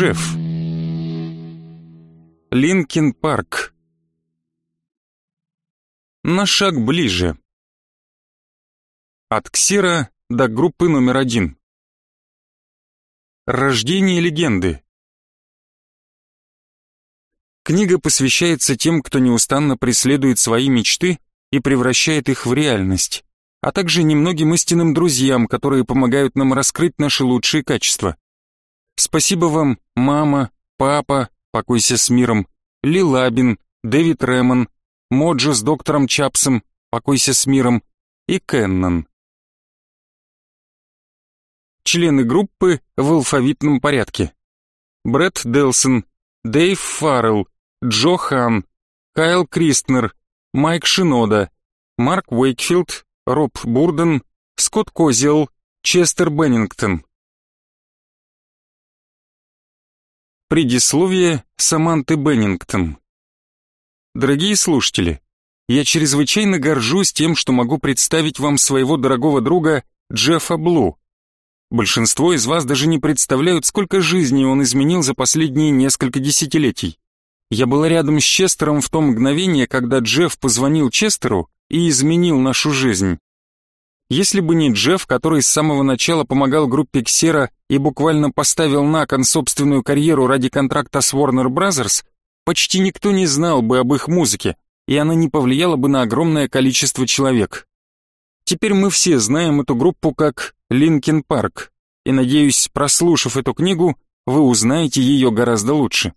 Джефф. Linkin Park. На шаг ближе. От Xero до группы номер один. Рождение легенды. Книга посвящается тем, кто неустанно преследует свои мечты и превращает их в реальность, а также немногим истинным друзьям, которые помогают нам раскрыть наши лучшие качества. Спасибо вам, мама, папа, покойся с миром, Лилабин, Дэвид Ремон, Моджо с доктором Чапсом, покойся с миром, и Кеннон. Члены группы в алфавитном порядке. Брэд Делсон, Дэйв Фаррелл, Джо Хан, Кайл Кристнер, Майк Шинода, Марк Уэйкфилд, Роб Бурден, Скотт Козел, Честер Беннингтон. Предисловие Саманты Беннингтон. Дорогие слушатели, я чрезвычайно горжусь тем, что могу представить вам своего дорогого друга Джеффа Блу. Большинство из вас даже не представляют, сколько жизней он изменил за последние несколько десятилетий. Я была рядом с Честером в то мгновение, когда Джефф позвонил Честеру и изменил нашу жизнь. Если бы не Джефф, который с самого начала помогал группе Xero и буквально поставил на кон собственную карьеру ради контракта с Warner Bros., почти никто не знал бы об их музыке, и она не повлияла бы на огромное количество человек. Теперь мы все знаем эту группу как Linkin Park, и, надеюсь, прослушав эту книгу, вы узнаете ее гораздо лучше.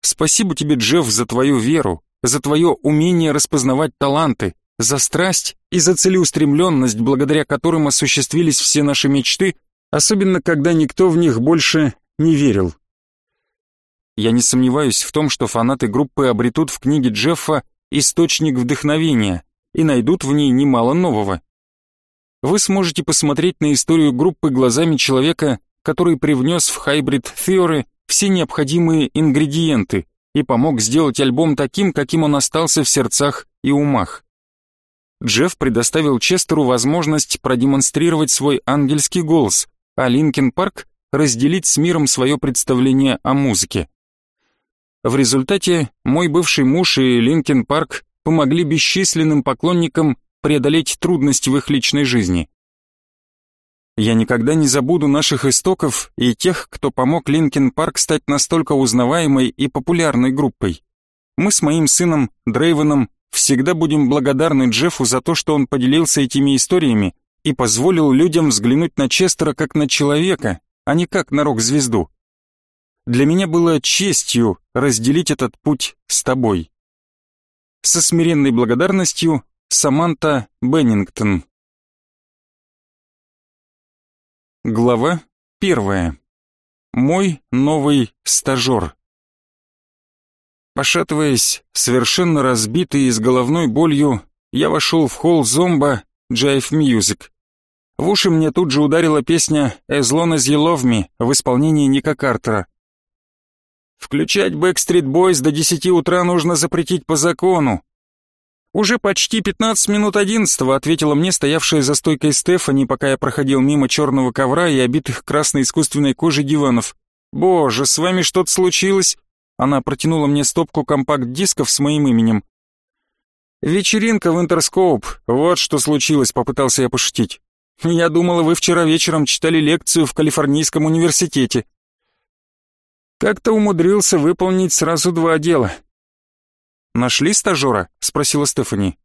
Спасибо тебе, Джефф, за твою веру, за твое умение распознавать таланты, за страсть и за целеустремленность, благодаря которым осуществились все наши мечты, особенно когда никто в них больше не верил. Я не сомневаюсь в том, что фанаты группы обретут в книге Джеффа источник вдохновения и найдут в ней немало нового. Вы сможете посмотреть на историю группы глазами человека, который привнес в Hybrid Theory все необходимые ингредиенты и помог сделать альбом таким, каким он остался в сердцах и умах. Джефф предоставил Честеру возможность продемонстрировать свой ангельский голос, а Linkin Park разделить с миром свое представление о музыке. В результате мой бывший муж и Linkin Park помогли бесчисленным поклонникам преодолеть трудности в их личной жизни. Я никогда не забуду наших истоков и тех, кто помог Linkin Park стать настолько узнаваемой и популярной группой. Мы с моим сыном Дрейвеном Всегда будем благодарны Джеффу за то, что он поделился этими историями и позволил людям взглянуть на Честера как на человека, а не как на рок-звезду. Для меня было честью разделить этот путь с тобой. Со смиренной благодарностью Саманта Беннингтон. Глава первая. Мой новый стажер. Пошатываясь, совершенно разбитый и с головной болью, я вошел в холл зомба Jive Music. В уши мне тут же ударила песня «As long as you love me» в исполнении Ника Картера. «Включать Backstreet Boys до десяти утра нужно запретить по закону». «Уже почти пятнадцать минут одиннадцатого», ответила мне стоявшая за стойкой Стефани, пока я проходил мимо черного ковра и обитых красной искусственной кожей диванов. «Боже, с вами что-то случилось?» Она протянула мне стопку компакт-дисков с моим именем. «Вечеринка в Интерскоуп, вот что случилось», — попытался я пошутить. «Я думала, вы вчера вечером читали лекцию в Калифорнийском университете». Как-то умудрился выполнить сразу два дела. «Нашли стажера?» — спросила Стефани.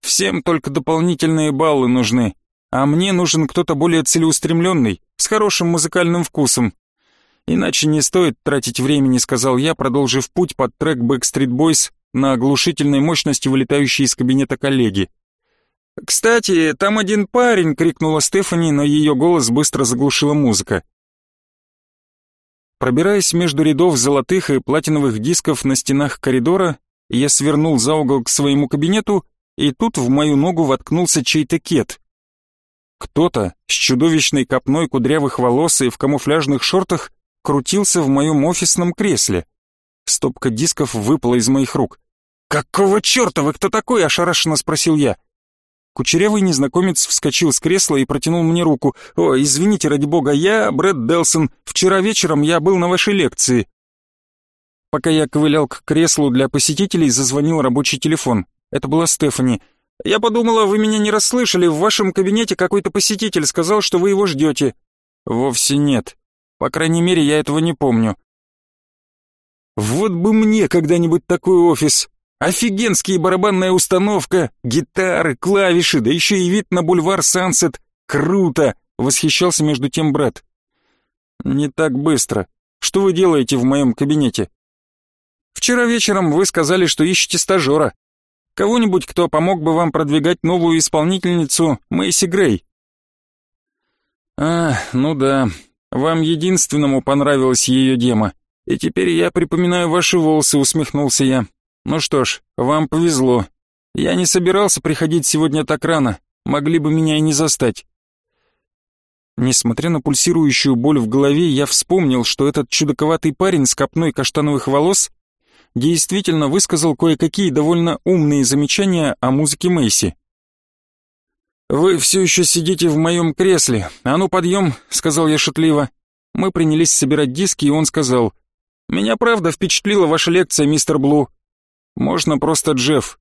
«Всем только дополнительные баллы нужны, а мне нужен кто-то более целеустремленный, с хорошим музыкальным вкусом. Иначе не стоит тратить времени, сказал я, продолжив путь под трек Backstreet Boys на оглушительной мощности, вылетающей из кабинета коллеги. «Кстати, там один парень!» — крикнула Стефани, но ее голос быстро заглушила музыка. Пробираясь между рядов золотых и платиновых дисков на стенах коридора, я свернул за угол к своему кабинету, и тут в мою ногу воткнулся чей-то кет. Кто-то с чудовищной копной кудрявых волос и в камуфляжных шортах крутился в моем офисном кресле. Стопка дисков выпала из моих рук. «Какого черта вы кто такой?» — ошарашенно спросил я. Кучерявый незнакомец вскочил с кресла и протянул мне руку. «О, извините, ради бога, я Брэд Делсон. Вчера вечером я был на вашей лекции». Пока я ковылял к креслу для посетителей, зазвонил рабочий телефон. Это была Стефани. «Я подумала, вы меня не расслышали. В вашем кабинете какой-то посетитель сказал, что вы его ждете». «Вовсе нет. По крайней мере, я этого не помню». «Вот бы мне когда-нибудь такой офис. Офигенские барабанная установка, гитары, клавиши, да еще и вид на бульвар Сансет. Круто!» — восхищался между тем брат. «Не так быстро. Что вы делаете в моем кабинете?» «Вчера вечером вы сказали, что ищете стажера. Кого-нибудь, кто помог бы вам продвигать новую исполнительницу Мэйси Грей». «А, ну да. Вам единственному понравилась ее демо. И теперь я припоминаю ваши волосы», — усмехнулся я. «Ну что ж, вам повезло. Я не собирался приходить сегодня так рано, могли бы меня и не застать». Несмотря на пульсирующую боль в голове, я вспомнил, что этот чудаковатый парень с копной каштановых волос действительно высказал кое-какие довольно умные замечания о музыке Мэйси. «Вы все еще сидите в моем кресле. А ну, подъем», — сказал я шутливо. Мы принялись собирать диски, и он сказал, «Меня правда впечатлила ваша лекция, мистер Блу. Можно просто Джефф.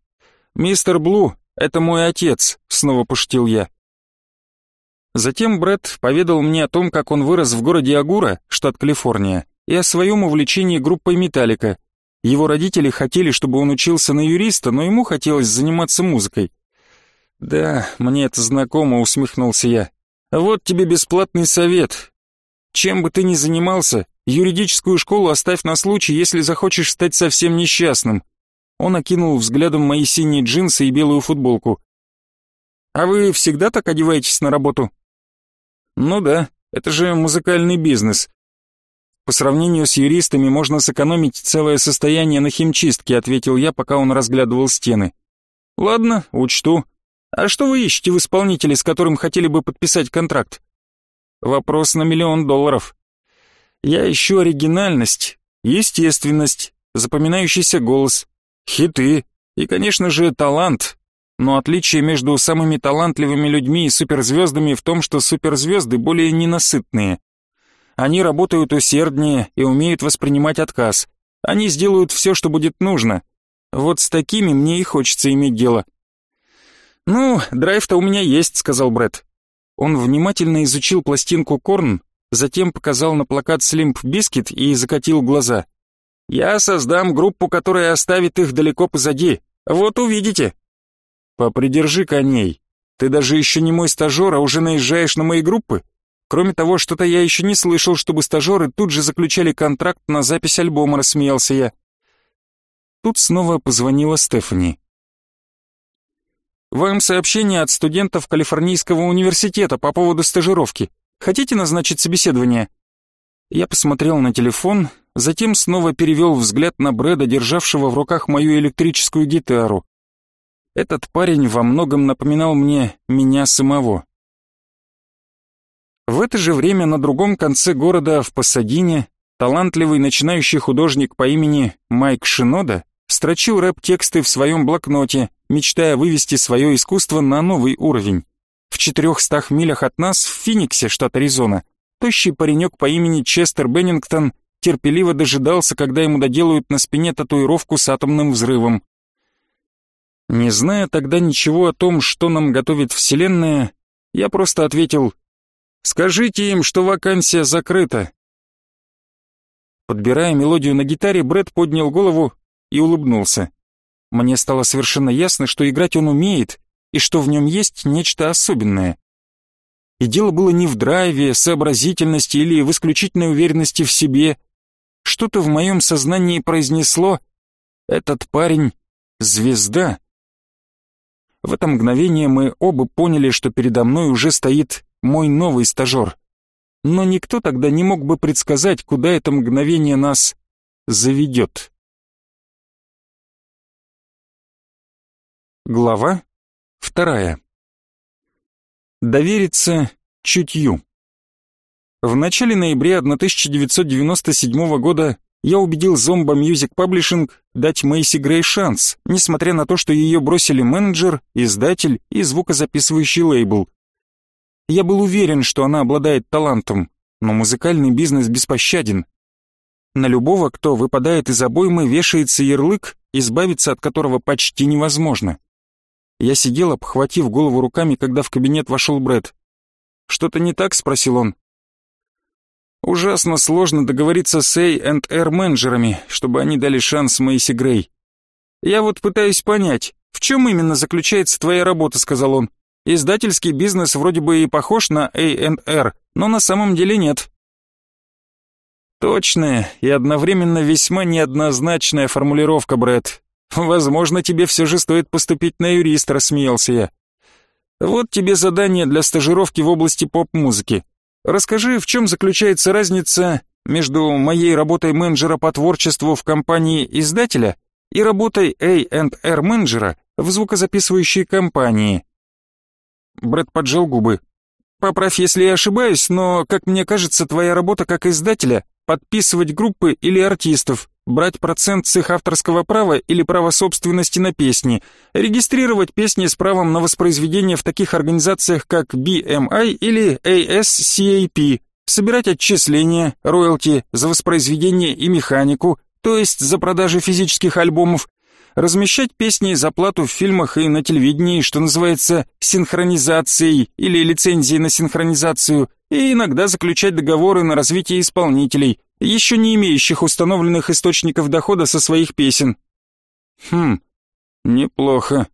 Мистер Блу — это мой отец, снова пошутил я. Затем Брэд поведал мне о том, как он вырос в городе Агура, штат Калифорния, и о своем увлечении группой Металлика. Его родители хотели, чтобы он учился на юриста, но ему хотелось заниматься музыкой. «Да, мне это знакомо», — усмехнулся я. «Вот тебе бесплатный совет. Чем бы ты ни занимался, юридическую школу оставь на случай, если захочешь стать совсем несчастным. Он окинул взглядом мои синие джинсы и белую футболку. «А вы всегда так одеваетесь на работу?» «Ну да, это же музыкальный бизнес. По сравнению с юристами можно сэкономить целое состояние на химчистке», ответил я, пока он разглядывал стены. «Ладно, учту. А что вы ищете в исполнителе, с которым хотели бы подписать контракт?» «Вопрос на миллион долларов. Я ищу оригинальность, естественность, запоминающийся голос, хиты и, конечно же, талант. Но отличие между самыми талантливыми людьми и суперзвездами в том, что суперзвезды более ненасытные. Они работают усерднее и умеют воспринимать отказ. Они сделают все, что будет нужно. Вот с такими мне и хочется иметь дело. «Ну, драйв-то у меня есть», — сказал Брэд. Он внимательно изучил пластинку Korn, затем показал на плакат с Limp Bizkit и закатил глаза. Я создам группу, которая оставит их далеко позади. Вот увидите. Попридержи коней. Ты даже еще не мой стажер, а уже наезжаешь на мои группы? Кроме того, что-то я еще не слышал, чтобы стажеры тут же заключали контракт на запись альбома, рассмеялся я. Тут снова позвонила Стефани. «Вам сообщение от студентов Калифорнийского университета по поводу стажировки. Хотите назначить собеседование?» Я посмотрел на телефон, затем снова перевел взгляд на Брэда, державшего в руках мою электрическую гитару. Этот парень во многом напоминал мне меня самого. В это же время на другом конце города, в Пасадине, талантливый начинающий художник по имени Майк Шинода строчил рэп-тексты в своем блокноте, мечтая вывести свое искусство на новый уровень. В четырехстах милях от нас, в Финиксе, штат Аризона, тощий паренек по имени Честер Беннингтон терпеливо дожидался, когда ему доделают на спине татуировку с атомным взрывом. Не зная тогда ничего о том, что нам готовит Вселенная, я просто ответил «Скажите им, что вакансия закрыта». Подбирая мелодию на гитаре, Брэд поднял голову и улыбнулся. Мне стало совершенно ясно, что играть он умеет и что в нем есть нечто особенное. И дело было не в драйве, сообразительности или в исключительной уверенности в себе. Что-то в моем сознании произнесло «Этот парень — звезда». В это мгновение мы оба поняли, что передо мной уже стоит мой новый стажер. Но никто тогда не мог бы предсказать, куда это мгновение нас заведет. Глава вторая. Довериться чутью. В начале ноября 1997 года я убедил Zomba Music Publishing дать Мэйси Грей шанс, несмотря на то, что ее бросили менеджер, издатель и звукозаписывающий лейбл. Я был уверен, что она обладает талантом, но музыкальный бизнес беспощаден. На любого, кто выпадает из обоймы, вешается ярлык, избавиться от которого почти невозможно. Я сидел, обхватив голову руками, когда в кабинет вошел Брэд. «Что-то не так?» — спросил он. «Ужасно сложно договориться с A&R менеджерами, чтобы они дали шанс Мэйси Грей. Я вот пытаюсь понять, в чем именно заключается твоя работа?» — сказал он. «Издательский бизнес вроде бы и похож на A&R, но на самом деле нет». Точная и одновременно весьма неоднозначная формулировка, Брэд. Возможно, тебе все же стоит поступить на юриста, рассмеялся я. Вот тебе задание для стажировки в области поп-музыки. Расскажи, в чем заключается разница между моей работой менеджера по творчеству в компании издателя и работой A&R менеджера в звукозаписывающей компании. Брэд поджал губы. Поправь, если я ошибаюсь, но, как мне кажется, твоя работа как издателя подписывать группы или артистов, брать процент с их авторского права или права собственности на песни, регистрировать песни с правом на воспроизведение в таких организациях, как BMI или ASCAP, собирать отчисления, роялти за воспроизведение и механику, то есть за продажи физических альбомов, размещать песни за плату в фильмах и на телевидении, что называется синхронизацией или лицензией на синхронизацию, и иногда заключать договоры на развитие исполнителей, еще не имеющих установленных источников дохода со своих песен. Хм, неплохо.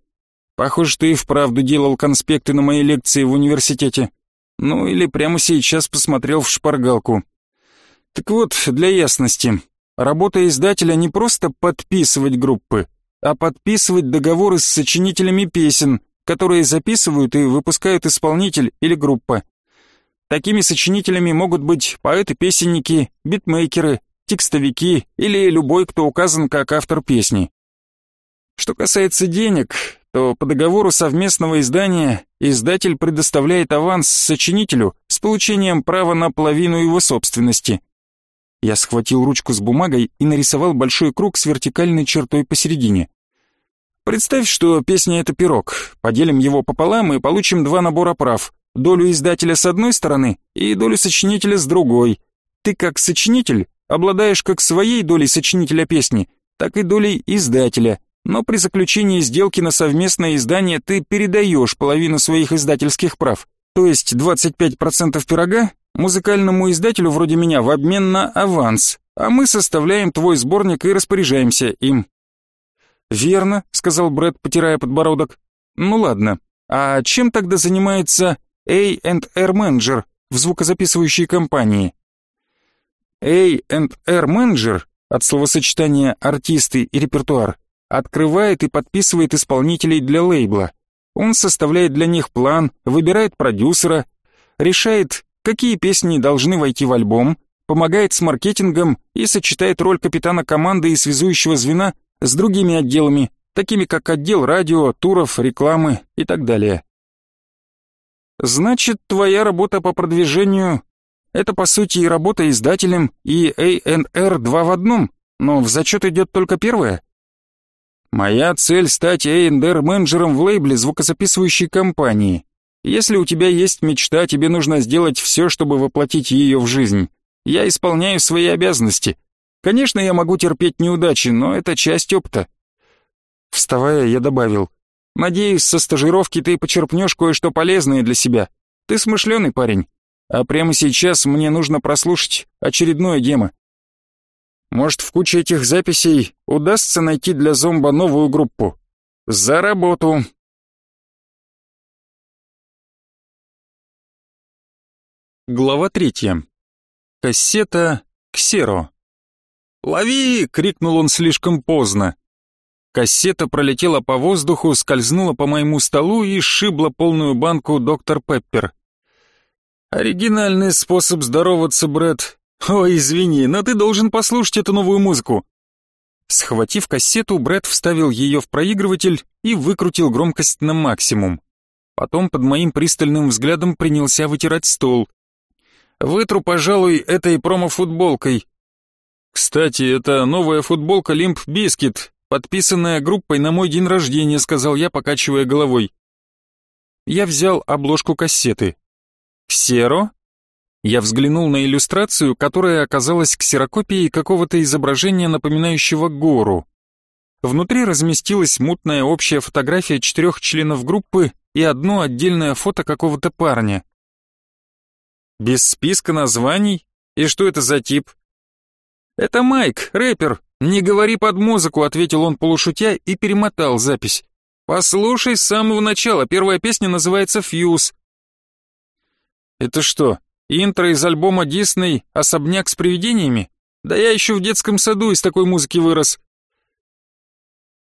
Похоже, ты и вправду делал конспекты на моей лекции в университете. Ну или прямо сейчас посмотрел в шпаргалку. Так вот, для ясности, работа издателя не просто подписывать группы, а подписывать договоры с сочинителями песен, которые записывают и выпускают исполнитель или группа. Такими сочинителями могут быть поэты-песенники, битмейкеры, текстовики или любой, кто указан как автор песни. Что касается денег, то по договору совместного издания издатель предоставляет аванс сочинителю с получением права на половину его собственности. Я схватил ручку с бумагой и нарисовал большой круг с вертикальной чертой посередине. Представь, что песня — это пирог. Поделим его пополам и получим два набора прав. Долю издателя с одной стороны и долю сочинителя с другой. Ты как сочинитель обладаешь как своей долей сочинителя песни, так и долей издателя. Но при заключении сделки на совместное издание ты передаешь половину своих издательских прав, то есть 25% пирога музыкальному издателю вроде меня в обмен на аванс, а мы составляем твой сборник и распоряжаемся им. «Верно», — сказал Брэд, потирая подбородок. «Ну ладно, а чем тогда занимается A&R менеджер в звукозаписывающей компании?» A&R менеджер от словосочетания «артисты» и «репертуар» открывает и подписывает исполнителей для лейбла. Он составляет для них план, выбирает продюсера, решает, какие песни должны войти в альбом, помогает с маркетингом и сочетает роль капитана команды и связующего звена с другими отделами, такими как отдел радио, туров, рекламы и так далее. Значит, твоя работа по продвижению — это по сути и работа издателем, и A&R два в одном, но в зачет идет только первое. Моя цель — стать A&R менеджером в лейбле звукозаписывающей компании. Если у тебя есть мечта, тебе нужно сделать все, чтобы воплотить ее в жизнь. Я исполняю свои обязанности. Конечно, я могу терпеть неудачи, но это часть опыта. Вставая, я добавил. Надеюсь, со стажировки ты почерпнешь кое-что полезное для себя. Ты смышленый парень. А прямо сейчас мне нужно прослушать очередное демо. Может, в куче этих записей удастся найти для зомба новую группу. За работу! Глава третья. Кассета «Ксеро». «Лови!» — крикнул он слишком поздно. Кассета пролетела по воздуху, скользнула по моему столу и сшибла полную банку «Доктор Пеппер». «Оригинальный способ здороваться, Брэд. Ой, извини, но ты должен послушать эту новую музыку». Схватив кассету, Брэд вставил ее в проигрыватель и выкрутил громкость на максимум. Потом под моим пристальным взглядом принялся вытирать стол. Вытру, пожалуй, этой промо-футболкой. Кстати, это новая футболка Limp Bizkit, подписанная группой на мой день рождения, сказал я, покачивая головой. Я взял обложку кассеты. Ксеро? Я взглянул на иллюстрацию, которая оказалась ксерокопией какого-то изображения, напоминающего гору. Внутри разместилась мутная общая фотография четырех членов группы и одно отдельное фото какого-то парня. Без списка названий? И что это за тип? Это Майк, рэпер. Не говори под музыку, ответил он полушутя и перемотал запись. Послушай с самого начала, первая песня называется «Фьюз». Это что, интро из альбома Дисней «Особняк с привидениями»? Да я еще в детском саду из такой музыки вырос.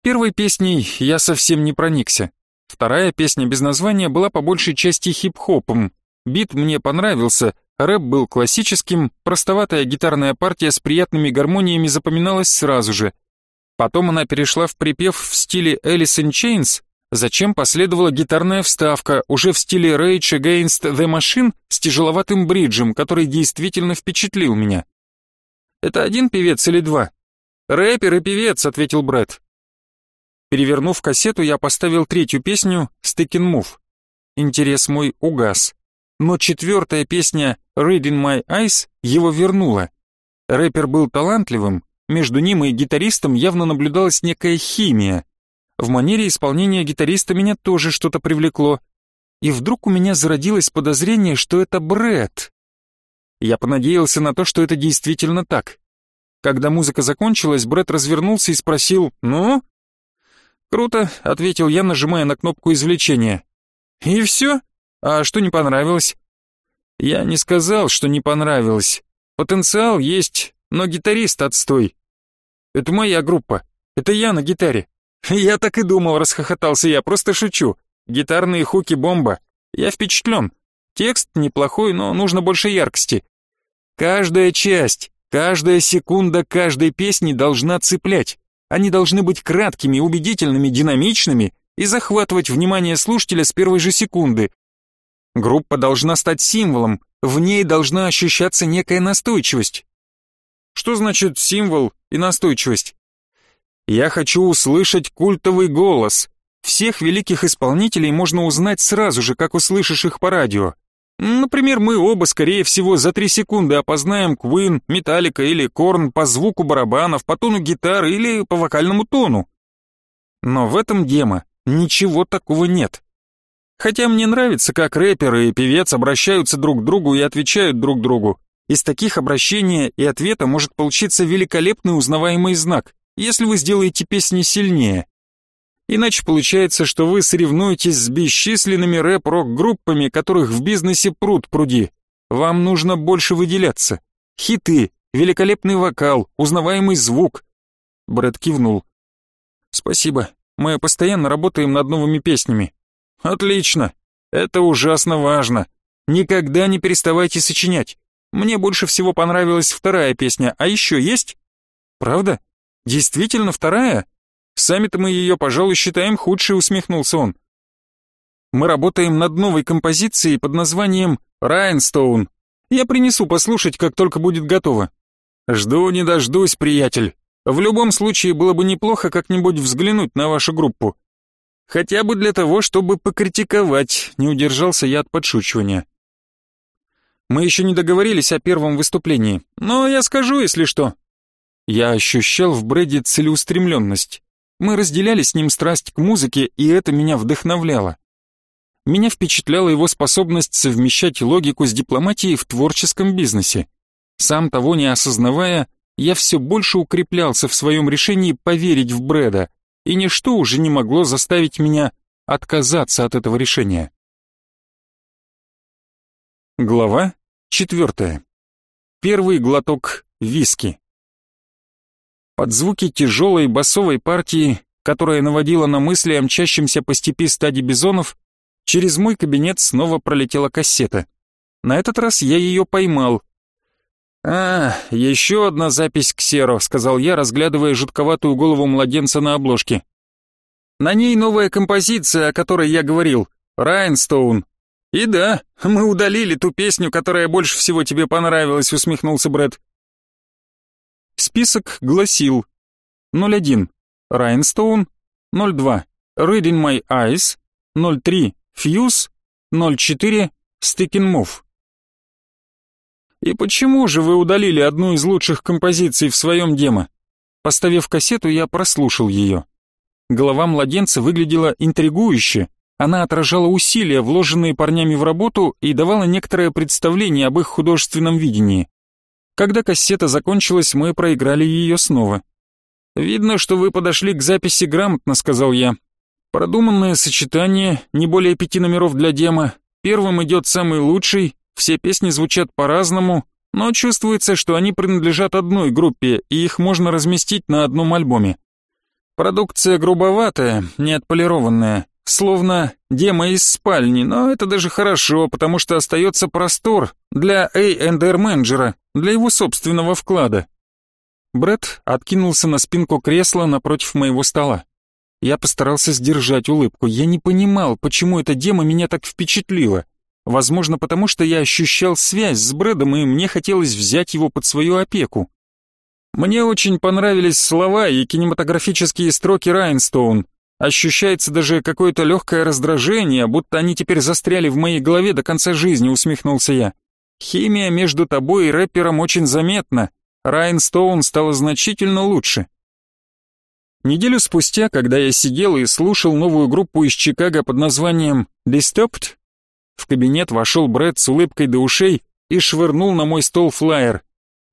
Первой песней я совсем не проникся. Вторая песня без названия была по большей части хип-хопом. Бит мне понравился, рэп был классическим, простоватая гитарная партия с приятными гармониями запоминалась сразу же. Потом она перешла в припев в стиле Alice in Chains, Зачем последовала гитарная вставка, уже в стиле Rage Against the Machine с тяжеловатым бриджем, который действительно впечатлил меня? Это один певец или два? Рэпер и певец, ответил Брэд. Перевернув кассету, я поставил третью песню «Stick and Move». Интерес мой угас. Но четвертая песня «Reading My Eyes» его вернула. Рэпер был талантливым, между ним и гитаристом явно наблюдалась некая химия. В манере исполнения гитариста меня тоже что-то привлекло. И вдруг у меня зародилось подозрение, что это Брэд. Я понадеялся на то, что это действительно так. Когда музыка закончилась, Брэд развернулся и спросил «Ну?» «Круто», — ответил я, нажимая на кнопку извлечения. «И все? А что не понравилось?» «Я не сказал, что не понравилось. Потенциал есть, но гитарист отстой. Это моя группа. Это я на гитаре. Я так и думал, расхохотался я, просто шучу. Гитарные хуки бомба. Я впечатлен. Текст неплохой, но нужно больше яркости. Каждая часть, каждая секунда каждой песни должна цеплять. Они должны быть краткими, убедительными, динамичными и захватывать внимание слушателя с первой же секунды. Группа должна стать символом, в ней должна ощущаться некая настойчивость. Что значит символ и настойчивость? Я хочу услышать культовый голос. Всех великих исполнителей можно узнать сразу же, как услышишь их по радио. Например, мы оба, скорее всего, за три секунды опознаем Queen, Metallica или Korn по звуку барабанов, по тону гитары или по вокальному тону. Но в этом демо ничего такого нет. Хотя мне нравится, как рэперы и певец обращаются друг к другу и отвечают друг другу. Из таких обращения и ответа может получиться великолепный узнаваемый знак, если вы сделаете песни сильнее. Иначе получается, что вы соревнуетесь с бесчисленными рэп-рок-группами, которых в бизнесе пруд пруди. Вам нужно больше выделяться. Хиты, великолепный вокал, узнаваемый звук. Брэд кивнул. Спасибо. Мы постоянно работаем над новыми песнями. Отлично. Это ужасно важно. Никогда не переставайте сочинять. Мне больше всего понравилась вторая песня, а еще есть? Правда? Действительно вторая? Сами-то мы ее, пожалуй, считаем худшей, усмехнулся он. Мы работаем над новой композицией под названием «Райнстоун». Я принесу послушать, как только будет готово. Жду не дождусь, приятель. В любом случае было бы неплохо как-нибудь взглянуть на вашу группу. Хотя бы для того, чтобы покритиковать, не удержался я от подшучивания. Мы еще не договорились о первом выступлении, но я скажу, если что. Я ощущал в Брэде целеустремленность. Мы разделяли с ним страсть к музыке, и это меня вдохновляло. Меня впечатляла его способность совмещать логику с дипломатией в творческом бизнесе. Сам того не осознавая, я все больше укреплялся в своем решении поверить в Брэда, и ничто уже не могло заставить меня отказаться от этого решения. Глава четвертая. Первый глоток виски. Под звуки тяжелой басовой партии, которая наводила на мысли о мчащемся по степи стаде бизонов, через мой кабинет снова пролетела кассета. На этот раз я ее поймал. «А, еще одна запись к Серо», — сказал я, разглядывая жутковатую голову младенца на обложке. «На ней новая композиция, о которой я говорил, Райнстоун». «И да, мы удалили ту песню, которая больше всего тебе понравилась», — усмехнулся Брэд. Список гласил 01 Rhinestone, 02 Reading My Eyes, 03 Fuse, 04 Sticking Move. И почему же вы удалили одну из лучших композиций в своем демо? Поставив кассету, я прослушал ее. Голова младенца выглядела интригующе, она отражала усилия, вложенные парнями в работу, и давала некоторое представление об их художественном видении. Когда кассета закончилась, мы проиграли ее снова. «Видно, что вы подошли к записи грамотно», — сказал я. «Продуманное сочетание, не более пяти номеров для демо. Первым идет самый лучший, все песни звучат по-разному, но чувствуется, что они принадлежат одной группе, и их можно разместить на одном альбоме. Продукция грубоватая, не отполированная, словно демо из спальни, но это даже хорошо, потому что остается простор для A&R менеджера, для его собственного вклада. Бред откинулся на спинку кресла напротив моего стола. Я постарался сдержать улыбку. Я не понимал, почему эта демо меня так впечатлила. Возможно, потому что я ощущал связь с Брэдом, и мне хотелось взять его под свою опеку. Мне очень понравились слова и кинематографические строки Райнстоун. Ощущается даже какое-то легкое раздражение, будто они теперь застряли в моей голове до конца жизни, усмехнулся я. Химия между тобой и рэпером очень заметна. Райан Стоун стала значительно лучше. Неделю спустя, когда я сидел и слушал новую группу из Чикаго под названием Disturbed, в кабинет вошел Брэд с улыбкой до ушей и швырнул на мой стол флаер.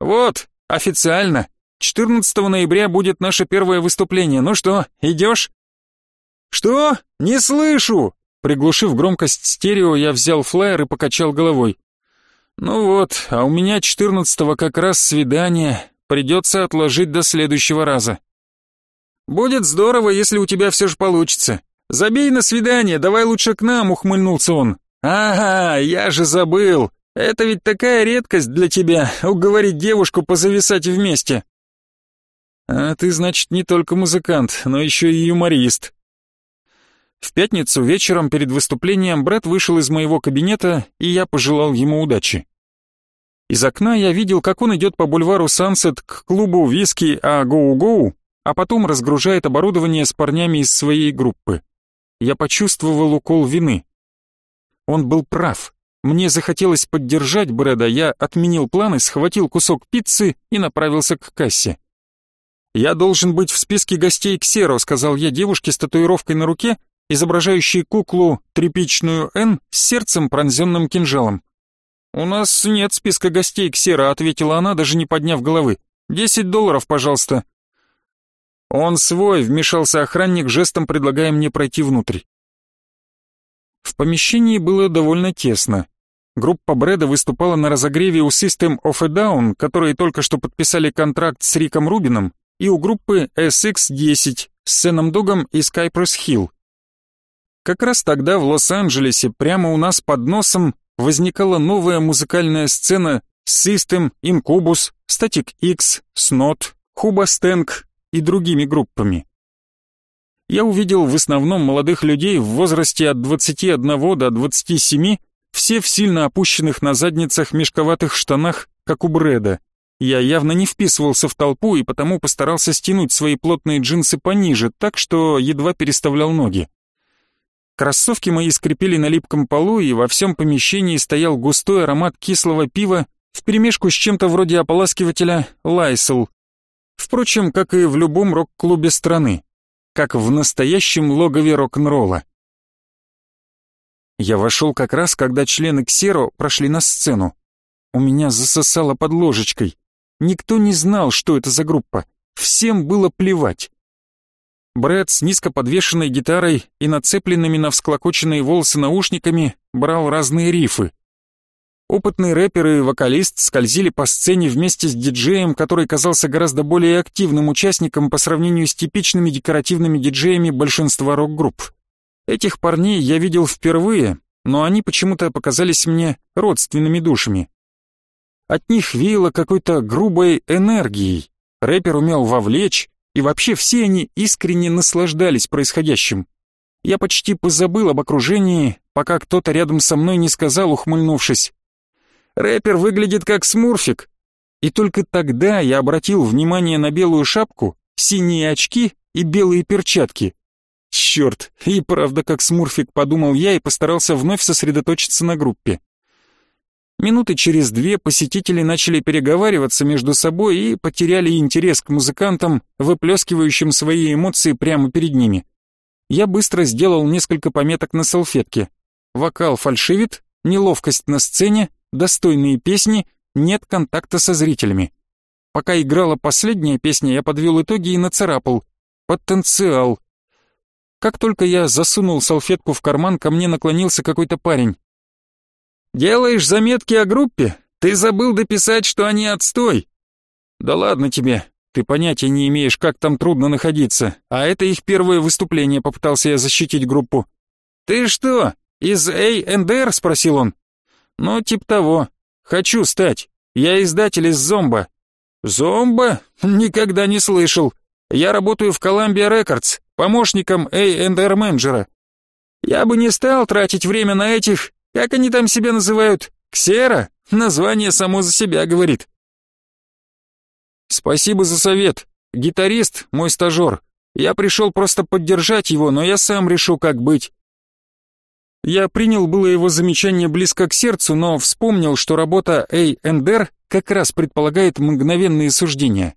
«Вот, официально, 14 ноября будет наше первое выступление. Ну что, идешь?» «Что? Не слышу!» Приглушив громкость стерео, я взял флаер и покачал головой. «Ну вот, а у меня четырнадцатого как раз свидание, придется отложить до следующего раза». «Будет здорово, если у тебя все же получится. Забей на свидание, давай лучше к нам», — ухмыльнулся он. «Ага, я же забыл. Это ведь такая редкость для тебя, уговорить девушку позависать вместе». «А ты, значит, не только музыкант, но еще и юморист», в пятницу вечером перед выступлением Брэд вышел из моего кабинета, и я пожелал ему удачи. Из окна я видел, как он идет по бульвару Сансет к клубу виски А Гоу-Гоу, а потом разгружает оборудование с парнями из своей группы. Я почувствовал укол вины. Он был прав. Мне захотелось поддержать Брэда, я отменил планы, схватил кусок пиццы и направился к кассе. «Я должен быть в списке гостей Ксеро», — сказал я девушке с татуировкой на руке, изображающий куклу тряпичную Н с сердцем, пронзенным кинжалом. «У нас нет списка гостей, Ксера», — ответила она, даже не подняв головы. «Десять долларов, пожалуйста». «Он свой», — вмешался охранник, жестом предлагая мне пройти внутрь. В помещении было довольно тесно. Группа Брэда выступала на разогреве у System of a Down, которые только что подписали контракт с Риком Рубином, и у группы SX-10 с Сеном Догом и Skypress Hill. Как раз тогда в Лос-Анджелесе, прямо у нас под носом, возникала новая музыкальная сцена System, Incubus, Static X, Snot, Hubasteng и другими группами. Я увидел в основном молодых людей в возрасте от 21 до 27, все в сильно опущенных на задницах мешковатых штанах, как у Брэда. Я явно не вписывался в толпу и потому постарался стянуть свои плотные джинсы пониже, так что едва переставлял ноги. Кроссовки мои скрипели на липком полу, и во всем помещении стоял густой аромат кислого пива вперемешку с чем-то вроде ополаскивателя Лайсел. Впрочем, как и в любом рок-клубе страны, как в настоящем логове рок-н-ролла. Я вошел как раз, когда члены Ксеро прошли на сцену. У меня засосало под ложечкой. Никто не знал, что это за группа. Всем было плевать. Брэд с низко подвешенной гитарой и нацепленными на всклокоченные волосы наушниками брал разные рифы. Опытный рэпер и вокалист скользили по сцене вместе с диджеем, который казался гораздо более активным участником по сравнению с типичными декоративными диджеями большинства рок-групп. Этих парней я видел впервые, но они почему-то показались мне родственными душами. От них веяло какой-то грубой энергией. Рэпер умел вовлечь, и вообще все они искренне наслаждались происходящим. Я почти позабыл об окружении, пока кто-то рядом со мной не сказал, ухмыльнувшись. «Рэпер выглядит как смурфик». И только тогда я обратил внимание на белую шапку, синие очки и белые перчатки. Черт, и правда как смурфик, подумал я и постарался вновь сосредоточиться на группе. Минуты через две посетители начали переговариваться между собой и потеряли интерес к музыкантам, выплескивающим свои эмоции прямо перед ними. Я быстро сделал несколько пометок на салфетке. Вокал фальшивит, неловкость на сцене, достойные песни, нет контакта со зрителями. Пока играла последняя песня, я подвел итоги и нацарапал. Потенциал. Как только я засунул салфетку в карман, ко мне наклонился какой-то парень. «Делаешь заметки о группе? Ты забыл дописать, что они отстой!» «Да ладно тебе, ты понятия не имеешь, как там трудно находиться, а это их первое выступление», попытался я защитить группу. «Ты что, из A&R?» — спросил он. «Ну, типа того. Хочу стать. Я издатель из Зомба». «Зомба? Никогда не слышал. Я работаю в Columbia Records, помощником A&R менеджера. Я бы не стал тратить время на этих как они там себя называют? Ксера? Название само за себя говорит. Спасибо за совет. Гитарист, мой стажер. Я пришел просто поддержать его, но я сам решу, как быть. Я принял было его замечание близко к сердцу, но вспомнил, что работа A&R как раз предполагает мгновенные суждения.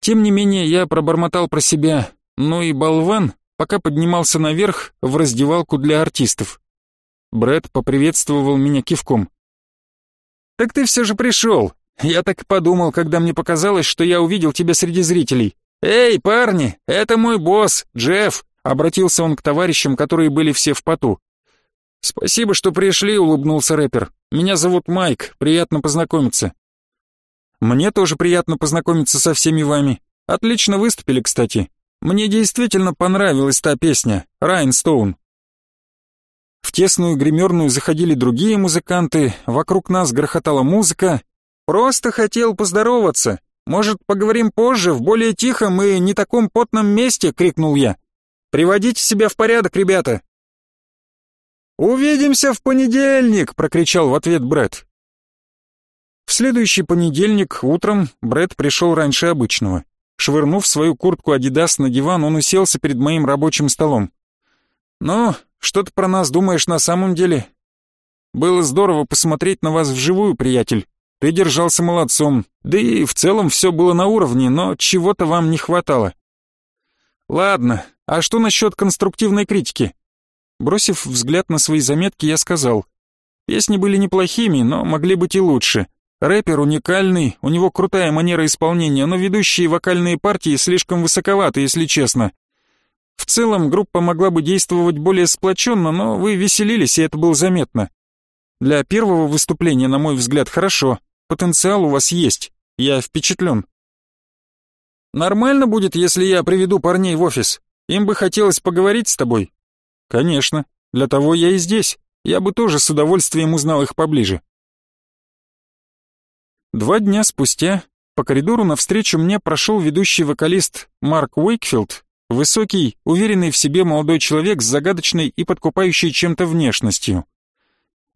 Тем не менее, я пробормотал про себя, ну и болван, пока поднимался наверх в раздевалку для артистов. Брэд поприветствовал меня кивком. «Так ты все же пришел. Я так и подумал, когда мне показалось, что я увидел тебя среди зрителей. Эй, парни, это мой босс, Джефф!» Обратился он к товарищам, которые были все в поту. «Спасибо, что пришли», — улыбнулся рэпер. «Меня зовут Майк, приятно познакомиться». «Мне тоже приятно познакомиться со всеми вами. Отлично выступили, кстати. Мне действительно понравилась та песня, «Райнстоун». В тесную гримерную заходили другие музыканты, вокруг нас грохотала музыка. «Просто хотел поздороваться. Может, поговорим позже, в более тихом и не таком потном месте?» — крикнул я. «Приводите себя в порядок, ребята!» «Увидимся в понедельник!» — прокричал в ответ Брэд. В следующий понедельник утром Брэд пришел раньше обычного. Швырнув свою куртку «Адидас» на диван, он уселся перед моим рабочим столом. «Ну, что ты про нас думаешь на самом деле? Было здорово посмотреть на вас вживую, приятель. Ты держался молодцом, да и в целом все было на уровне, но чего-то вам не хватало. Ладно, а что насчет конструктивной критики? Бросив взгляд на свои заметки, я сказал. Песни были неплохими, но могли быть и лучше. Рэпер уникальный, у него крутая манера исполнения, но ведущие вокальные партии слишком высоковаты, если честно. В целом группа могла бы действовать более сплоченно, но вы веселились, и это было заметно. Для первого выступления, на мой взгляд, хорошо. Потенциал у вас есть. Я впечатлен. Нормально будет, если я приведу парней в офис. Им бы хотелось поговорить с тобой. Конечно. Для того я и здесь. Я бы тоже с удовольствием узнал их поближе. Два дня спустя по коридору навстречу мне прошел ведущий вокалист Марк Уэйкфилд Высокий, уверенный в себе молодой человек с загадочной и подкупающей чем-то внешностью.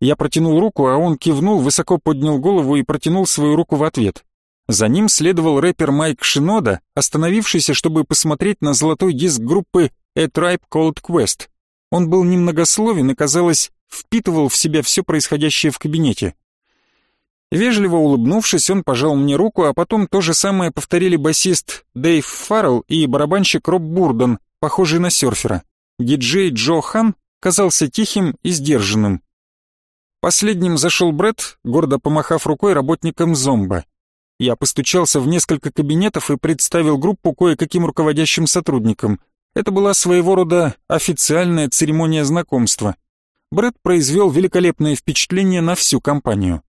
Я протянул руку, а он кивнул, высоко поднял голову и протянул свою руку в ответ. За ним следовал рэпер Майк Шинода, остановившийся, чтобы посмотреть на золотой диск группы A Tribe Called Quest. Он был немногословен и, казалось, впитывал в себя все происходящее в кабинете. Вежливо улыбнувшись, он пожал мне руку, а потом то же самое повторили басист Дэйв Фаррелл и барабанщик Роб Бурдон, похожий на серфера. Диджей Джо Хан казался тихим и сдержанным. Последним зашел Брэд, гордо помахав рукой работникам зомба. Я постучался в несколько кабинетов и представил группу кое-каким руководящим сотрудникам. Это была своего рода официальная церемония знакомства. Брэд произвел великолепное впечатление на всю компанию.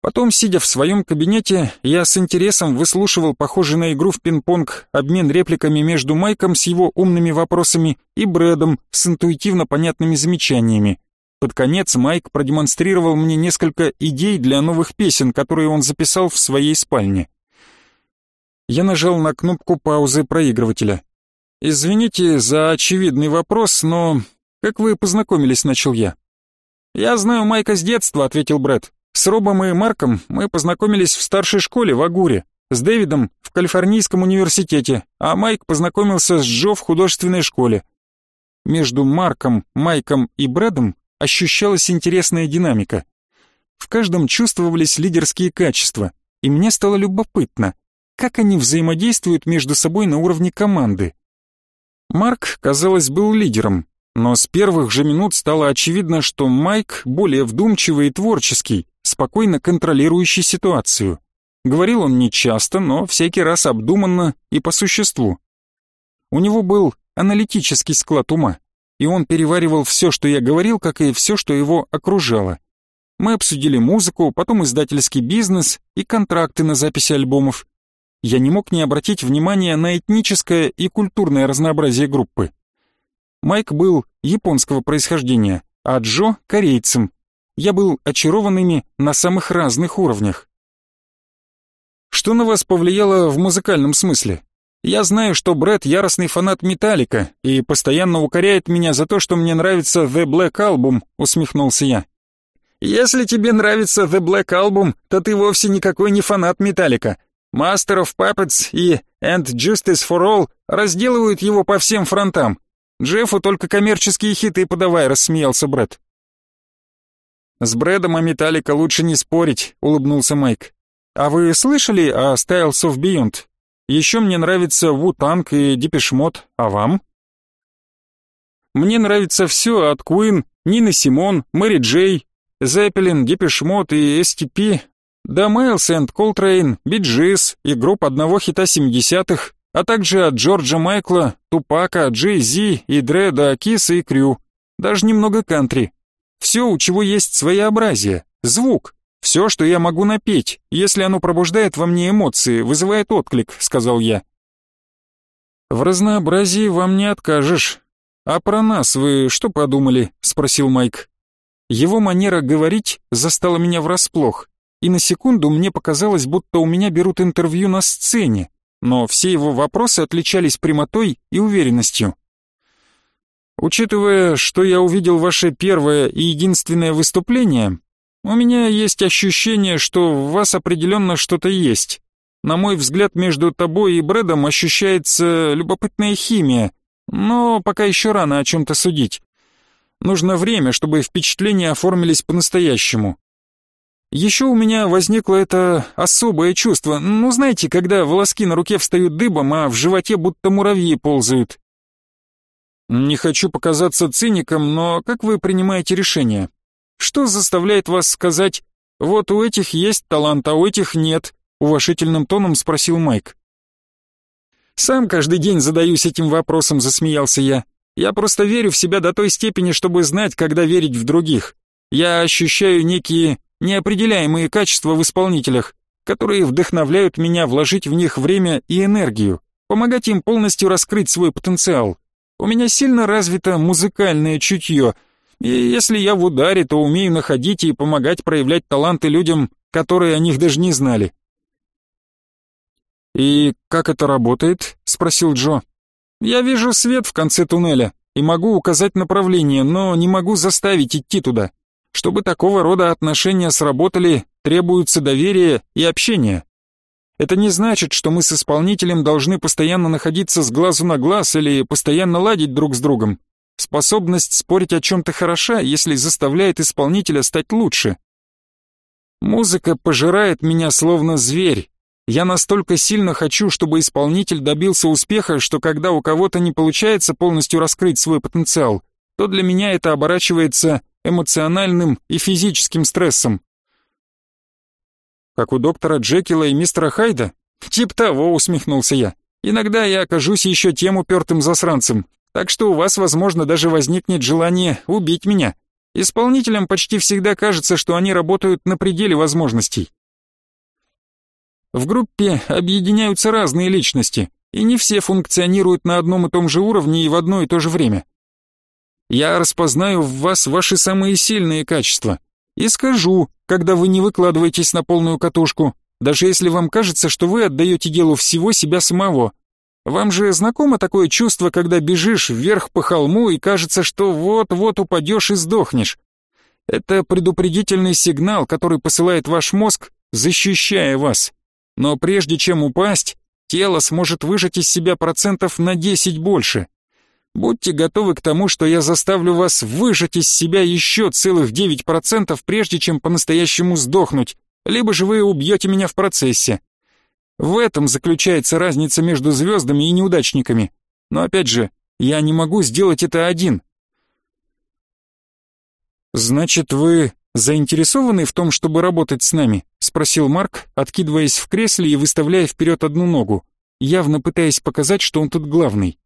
Потом, сидя в своем кабинете, я с интересом выслушивал похожий на игру в пинг-понг обмен репликами между Майком с его умными вопросами и Брэдом с интуитивно понятными замечаниями. Под конец Майк продемонстрировал мне несколько идей для новых песен, которые он записал в своей спальне. Я нажал на кнопку паузы проигрывателя. «Извините за очевидный вопрос, но как вы познакомились?» — начал я. «Я знаю Майка с детства», — ответил Брэд. С Робом и Марком мы познакомились в старшей школе в Агуре, с Дэвидом в Калифорнийском университете, а Майк познакомился с Джо в художественной школе. Между Марком, Майком и Брэдом ощущалась интересная динамика. В каждом чувствовались лидерские качества, и мне стало любопытно, как они взаимодействуют между собой на уровне команды. Марк, казалось, был лидером, но с первых же минут стало очевидно, что Майк более вдумчивый и творческий, спокойно контролирующий ситуацию. Говорил он не часто, но всякий раз обдуманно и по существу. У него был аналитический склад ума, и он переваривал все, что я говорил, как и все, что его окружало. Мы обсудили музыку, потом издательский бизнес и контракты на записи альбомов. Я не мог не обратить внимания на этническое и культурное разнообразие группы. Майк был японского происхождения, а Джо — корейцем. Я был очарован ими на самых разных уровнях. Что на вас повлияло в музыкальном смысле? Я знаю, что Брэд яростный фанат Металлика и постоянно укоряет меня за то, что мне нравится The Black Album, усмехнулся я. Если тебе нравится The Black Album, то ты вовсе никакой не фанат Металлика. Master of Puppets и And Justice for All разделывают его по всем фронтам. Джеффу только коммерческие хиты подавай, рассмеялся Брэд. С Брэдом о Металлика лучше не спорить, улыбнулся Майк. А вы слышали о Styles of Beyond? Еще мне нравится Wu-Tang и Depeche а вам? Мне нравится все от Queen, Нины Симон, Мэри Джей, Zeppelin, Depeche и STP, до Miles and Coltrane, Bee Gees и групп одного хита 70-х, а также от Джорджа Майкла, Тупака, Джей Зи и Дре до Kiss и Crüe. Даже немного кантри. Все, у чего есть своеобразие, звук, «Все, что я могу напеть, если оно пробуждает во мне эмоции, вызывает отклик», — сказал я. «В разнообразии вам не откажешь. А про нас вы что подумали?» — спросил Майк. Его манера говорить застала меня врасплох, и на секунду мне показалось, будто у меня берут интервью на сцене, но все его вопросы отличались прямотой и уверенностью. Учитывая, что я увидел ваше первое и единственное выступление, у меня есть ощущение, что в вас определенно что-то есть. На мой взгляд, между тобой и Брэдом ощущается любопытная химия, но пока еще рано о чем-то судить. Нужно время, чтобы впечатления оформились по-настоящему. Еще у меня возникло это особое чувство, ну знаете, когда волоски на руке встают дыбом, а в животе будто муравьи ползают. Не хочу показаться циником, но как вы принимаете решение? Что заставляет вас сказать «вот у этих есть талант, а у этих нет»?» — уважительным тоном спросил Майк. «Сам каждый день задаюсь этим вопросом», — засмеялся я. «Я просто верю в себя до той степени, чтобы знать, когда верить в других. Я ощущаю некие неопределяемые качества в исполнителях, которые вдохновляют меня вложить в них время и энергию, помогать им полностью раскрыть свой потенциал. У меня сильно развито музыкальное чутье — и если я в ударе, то умею находить и помогать проявлять таланты людям, которые о них даже не знали. «И как это работает?» — спросил Джо. «Я вижу свет в конце туннеля и могу указать направление, но не могу заставить идти туда. Чтобы такого рода отношения сработали, требуется доверие и общение. Это не значит, что мы с исполнителем должны постоянно находиться с глазу на глаз или постоянно ладить друг с другом. Способность спорить о чем-то хороша, если заставляет исполнителя стать лучше. Музыка пожирает меня словно зверь. Я настолько сильно хочу, чтобы исполнитель добился успеха, что когда у кого-то не получается полностью раскрыть свой потенциал, то для меня это оборачивается эмоциональным и физическим стрессом. Как у доктора Джекила и мистера Хайда? Тип того, усмехнулся я. Иногда я окажусь еще тем упертым засранцем, так что у вас, возможно, даже возникнет желание убить меня. Исполнителям почти всегда кажется, что они работают на пределе возможностей. В группе объединяются разные личности, и не все функционируют на одном и том же уровне и в одно и то же время. Я распознаю в вас ваши самые сильные качества и скажу, когда вы не выкладываетесь на полную катушку, даже если вам кажется, что вы отдаете делу всего себя самого – вам же знакомо такое чувство, когда бежишь вверх по холму и кажется, что вот-вот упадешь и сдохнешь? Это предупредительный сигнал, который посылает ваш мозг, защищая вас. Но прежде чем упасть, тело сможет выжать из себя процентов на 10 больше. Будьте готовы к тому, что я заставлю вас выжать из себя еще целых 9%, прежде чем по-настоящему сдохнуть, либо же вы убьете меня в процессе. В этом заключается разница между звездами и неудачниками. Но опять же, я не могу сделать это один. Значит, вы заинтересованы в том, чтобы работать с нами? спросил Марк, откидываясь в кресле и выставляя вперед одну ногу, явно пытаясь показать, что он тут главный.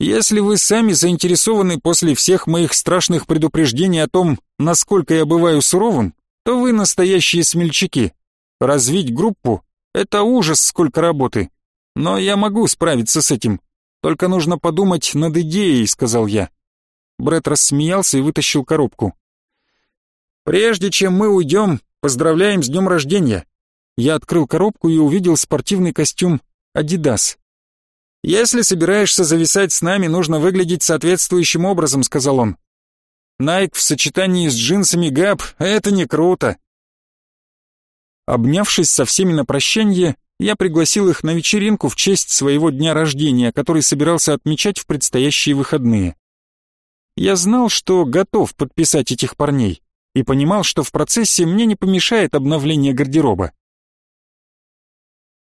Если вы сами заинтересованы после всех моих страшных предупреждений о том, насколько я бываю суровым, то вы настоящие смельчаки. Развить группу — это ужас, сколько работы. Но я могу справиться с этим. Только нужно подумать над идеей, сказал я. Брэд рассмеялся и вытащил коробку. Прежде чем мы уйдем, поздравляем с днем рождения. Я открыл коробку и увидел спортивный костюм Adidas. «Если собираешься зависать с нами, нужно выглядеть соответствующим образом», — сказал он. «Найк в сочетании с джинсами Гап — это не круто». Обнявшись со всеми на прощание, я пригласил их на вечеринку в честь своего дня рождения, который собирался отмечать в предстоящие выходные. Я знал, что готов подписать этих парней, и понимал, что в процессе мне не помешает обновление гардероба.